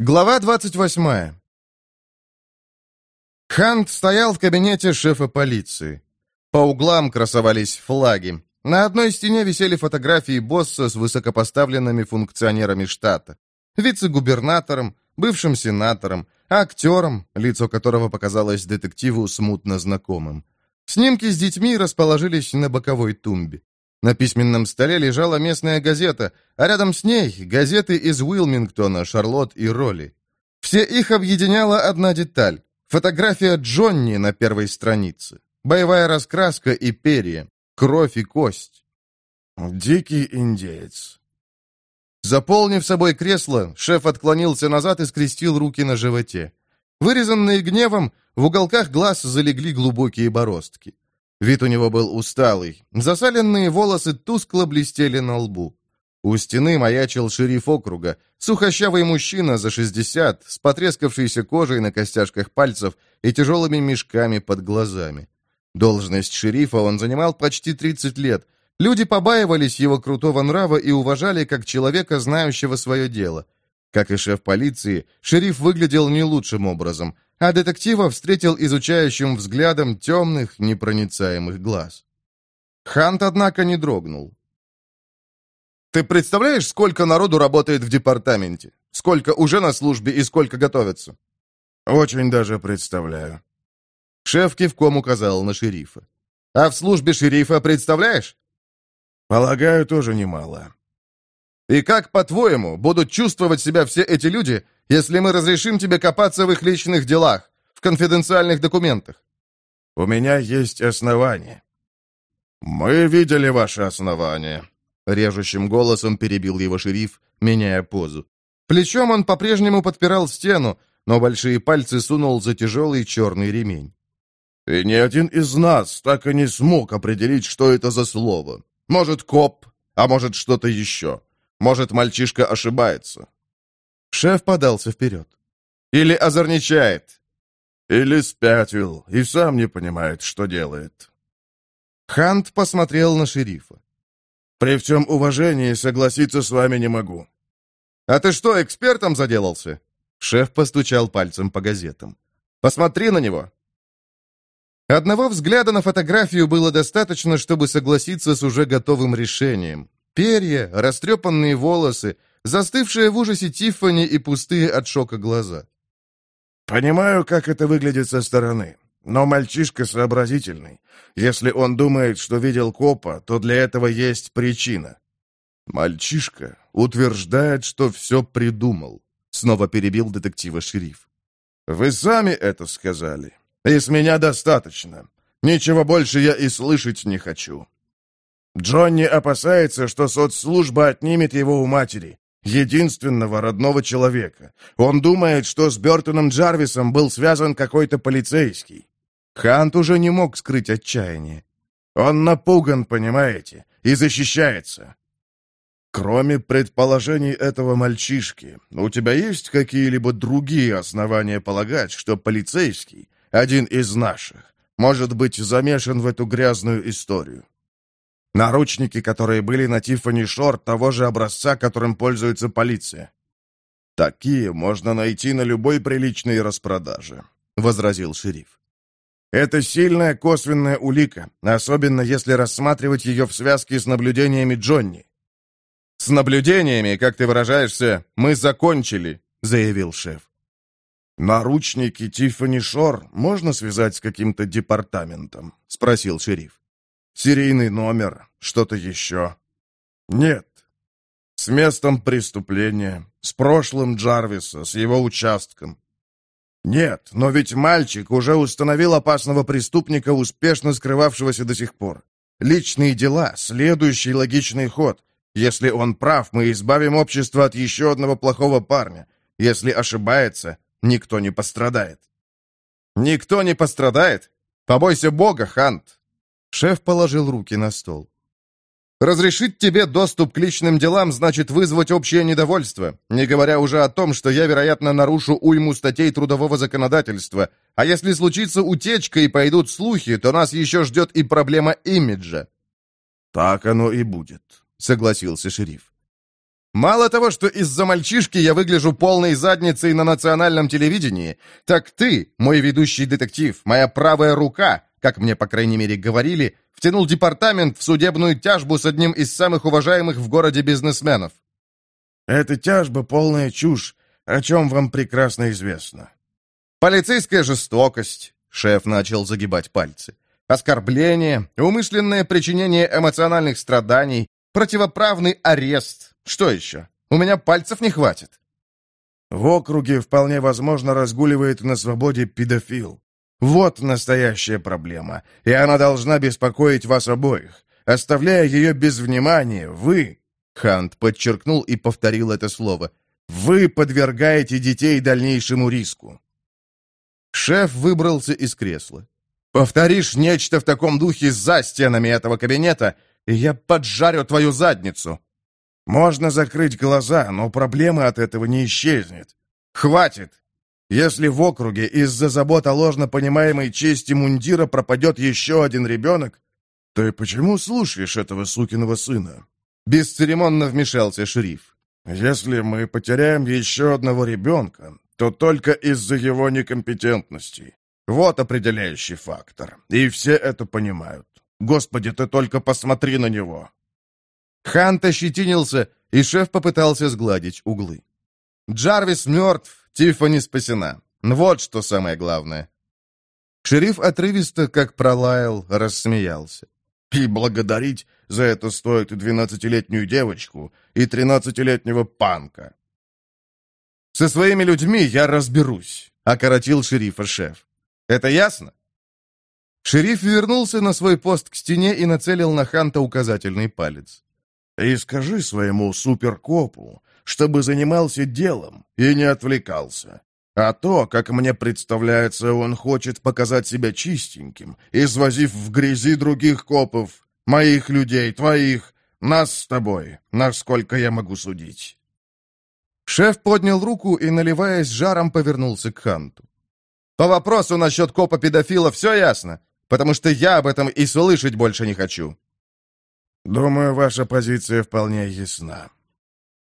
Глава 28. Хант стоял в кабинете шефа полиции. По углам красовались флаги. На одной стене висели фотографии босса с высокопоставленными функционерами штата. Вице-губернатором, бывшим сенатором, актером, лицо которого показалось детективу смутно знакомым. Снимки с детьми расположились на боковой тумбе. На письменном столе лежала местная газета, а рядом с ней газеты из Уилмингтона, Шарлотт и Ролли. Все их объединяла одна деталь — фотография Джонни на первой странице. Боевая раскраска и перья, кровь и кость. «Дикий индеец». Заполнив собой кресло, шеф отклонился назад и скрестил руки на животе. Вырезанные гневом, в уголках глаз залегли глубокие бороздки. Вид у него был усталый. Засаленные волосы тускло блестели на лбу. У стены маячил шериф округа, сухощавый мужчина за 60, с потрескавшейся кожей на костяшках пальцев и тяжелыми мешками под глазами. Должность шерифа он занимал почти 30 лет. Люди побаивались его крутого нрава и уважали как человека, знающего свое дело. Как и шеф полиции, шериф выглядел не лучшим образом – а детектива встретил изучающим взглядом темных, непроницаемых глаз. Хант, однако, не дрогнул. «Ты представляешь, сколько народу работает в департаменте? Сколько уже на службе и сколько готовятся?» «Очень даже представляю». Шеф кивком указал на шерифа. «А в службе шерифа представляешь?» «Полагаю, тоже немало». «И как, по-твоему, будут чувствовать себя все эти люди, если мы разрешим тебе копаться в их личных делах, в конфиденциальных документах?» «У меня есть основания». «Мы видели ваши основания», — режущим голосом перебил его шериф, меняя позу. Плечом он по-прежнему подпирал стену, но большие пальцы сунул за тяжелый черный ремень. «И ни один из нас так и не смог определить, что это за слово. Может, коп, а может, что-то еще. Может, мальчишка ошибается. Шеф подался вперед. «Или озорничает!» «Или спятил и сам не понимает, что делает». Хант посмотрел на шерифа. «При всем уважении согласиться с вами не могу». «А ты что, экспертом заделался?» Шеф постучал пальцем по газетам. «Посмотри на него!» Одного взгляда на фотографию было достаточно, чтобы согласиться с уже готовым решением. Перья, растрепанные волосы, застывшая в ужасе Тиффани и пустые от шока глаза. «Понимаю, как это выглядит со стороны, но мальчишка сообразительный. Если он думает, что видел копа, то для этого есть причина». «Мальчишка утверждает, что все придумал», — снова перебил детектива шериф. «Вы сами это сказали. И с меня достаточно. Ничего больше я и слышать не хочу». Джонни опасается, что соцслужба отнимет его у матери, единственного родного человека. Он думает, что с Бертоном Джарвисом был связан какой-то полицейский. Хант уже не мог скрыть отчаяние. Он напуган, понимаете, и защищается. Кроме предположений этого мальчишки, у тебя есть какие-либо другие основания полагать, что полицейский, один из наших, может быть замешан в эту грязную историю? Наручники, которые были на Тиффани Шорт, того же образца, которым пользуется полиция. Такие можно найти на любой приличной распродаже, возразил шериф. Это сильная косвенная улика, особенно если рассматривать ее в связке с наблюдениями Джонни. «С наблюдениями, как ты выражаешься, мы закончили», — заявил шеф. «Наручники Тиффани Шор можно связать с каким-то департаментом?» — спросил шериф. Серийный номер, что-то еще. Нет. С местом преступления, с прошлым Джарвиса, с его участком. Нет, но ведь мальчик уже установил опасного преступника, успешно скрывавшегося до сих пор. Личные дела, следующий логичный ход. Если он прав, мы избавим общество от еще одного плохого парня. Если ошибается, никто не пострадает. Никто не пострадает? Побойся Бога, Хант. Шеф положил руки на стол. «Разрешить тебе доступ к личным делам значит вызвать общее недовольство, не говоря уже о том, что я, вероятно, нарушу уйму статей трудового законодательства. А если случится утечка и пойдут слухи, то нас еще ждет и проблема имиджа». «Так оно и будет», — согласился шериф. Мало того, что из-за мальчишки я выгляжу полной задницей на национальном телевидении, так ты, мой ведущий детектив, моя правая рука, как мне, по крайней мере, говорили, втянул департамент в судебную тяжбу с одним из самых уважаемых в городе бизнесменов. Эта тяжба полная чушь, о чем вам прекрасно известно. Полицейская жестокость, шеф начал загибать пальцы. Оскорбление, умышленное причинение эмоциональных страданий, противоправный арест. Что еще? У меня пальцев не хватит. В округе вполне возможно разгуливает на свободе педофил. Вот настоящая проблема, и она должна беспокоить вас обоих. Оставляя ее без внимания, вы, Хант подчеркнул и повторил это слово, вы подвергаете детей дальнейшему риску. Шеф выбрался из кресла. «Повторишь нечто в таком духе за стенами этого кабинета, и я поджарю твою задницу!» «Можно закрыть глаза, но проблема от этого не исчезнет. Хватит! Если в округе из-за забот о ложно понимаемой чести мундира пропадет еще один ребенок, то и почему слушаешь этого сукиного сына?» Бесцеремонно вмешался шериф. «Если мы потеряем еще одного ребенка, то только из-за его некомпетентности. Вот определяющий фактор. И все это понимают. Господи, ты только посмотри на него!» Хант ощетинился, и шеф попытался сгладить углы. «Джарвис мертв, Тиффани спасена. Вот что самое главное». Шериф отрывисто, как пролаял, рассмеялся. «И благодарить за это стоит и двенадцатилетнюю девочку, и тринадцатилетнего панка». «Со своими людьми я разберусь», — окоротил шерифа шеф. «Это ясно?» Шериф вернулся на свой пост к стене и нацелил на Ханта указательный палец. «И скажи своему суперкопу, чтобы занимался делом и не отвлекался. А то, как мне представляется, он хочет показать себя чистеньким, извозив в грязи других копов, моих людей, твоих, нас с тобой, насколько я могу судить». Шеф поднял руку и, наливаясь жаром, повернулся к Ханту. «По вопросу насчет копа-педофила все ясно, потому что я об этом и слышать больше не хочу». «Думаю, ваша позиция вполне ясна»,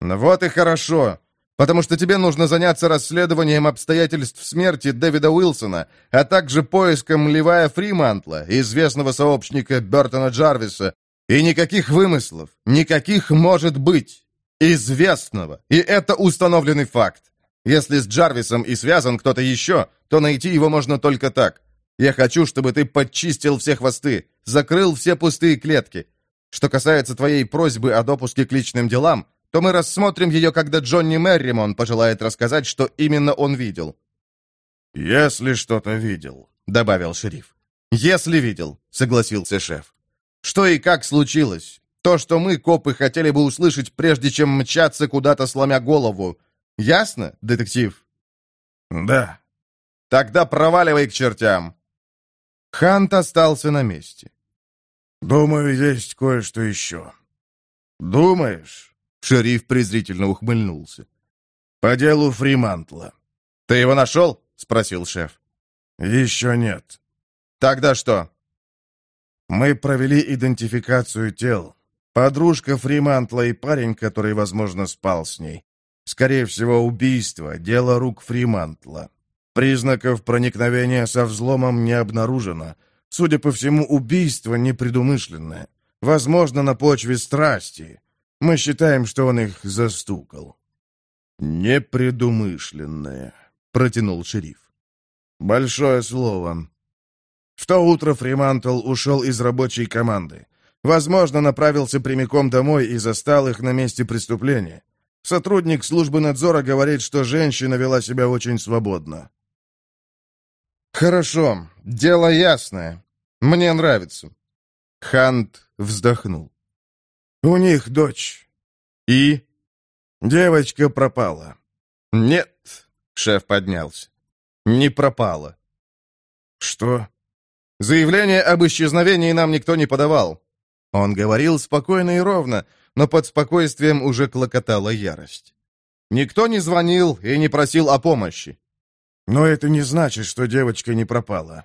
«Вот и хорошо, потому что тебе нужно заняться расследованием обстоятельств смерти Дэвида Уилсона, а также поиском Левая Фримантла, известного сообщника Бертона Джарвиса, и никаких вымыслов, никаких может быть, известного, и это установленный факт. Если с Джарвисом и связан кто-то еще, то найти его можно только так. Я хочу, чтобы ты подчистил все хвосты, закрыл все пустые клетки. Что касается твоей просьбы о допуске к личным делам, то мы рассмотрим ее, когда Джонни Мерримон пожелает рассказать, что именно он видел». «Если что-то видел», — добавил шериф. «Если видел», — согласился шеф. «Что и как случилось? То, что мы, копы, хотели бы услышать, прежде чем мчаться куда-то, сломя голову. Ясно, детектив?» «Да». «Тогда проваливай к чертям». Хант остался на месте. «Думаю, есть кое-что еще». «Думаешь?» Шериф презрительно ухмыльнулся. «По делу Фримантла». «Ты его нашел?» — спросил шеф. «Еще нет». «Тогда что?» «Мы провели идентификацию тел. Подружка Фримантла и парень, который, возможно, спал с ней. Скорее всего, убийство, дело рук Фримантла. Признаков проникновения со взломом не обнаружено. Судя по всему, убийство непредумышленное. Возможно, на почве страсти. Мы считаем, что он их застукал». «Непредумышленное», — протянул шериф. «Большое слово. В то утро Фримантл ушел из рабочей команды. Возможно, направился прямиком домой и застал их на месте преступления. Сотрудник службы надзора говорит, что женщина вела себя очень свободно. «Хорошо, дело ясное. Мне нравится». Хант вздохнул. «У них дочь». «И?» «Девочка пропала». «Нет», — шеф поднялся. «Не пропала». «Что?» «Заявление об исчезновении нам никто не подавал». Он говорил спокойно и ровно, но под спокойствием уже клокотала ярость. «Никто не звонил и не просил о помощи». «Но это не значит, что девочка не пропала».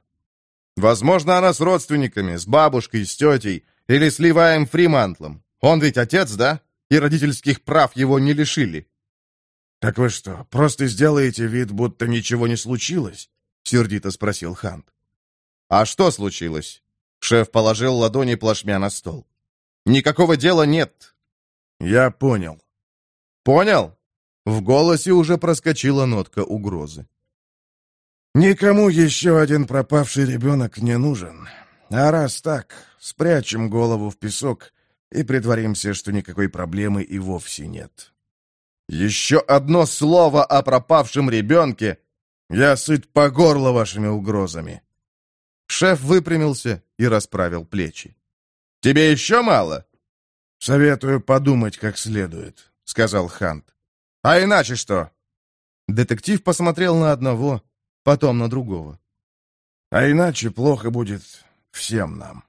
«Возможно, она с родственниками, с бабушкой, с тетей или с Ливаем Фримантлом. Он ведь отец, да? и родительских прав его не лишили. «Так вы что, просто сделаете вид, будто ничего не случилось?» — сердито спросил Хант. «А что случилось?» Шеф положил ладони плашмя на стол. «Никакого дела нет». «Я понял». «Понял?» В голосе уже проскочила нотка угрозы. «Никому еще один пропавший ребенок не нужен. А раз так, спрячем голову в песок и притворимся, что никакой проблемы и вовсе нет». «Еще одно слово о пропавшем ребенке!» «Я сыт по горло вашими угрозами!» Шеф выпрямился и расправил плечи. «Тебе еще мало?» «Советую подумать как следует», — сказал Хант. «А иначе что?» Детектив посмотрел на одного, потом на другого. «А иначе плохо будет всем нам».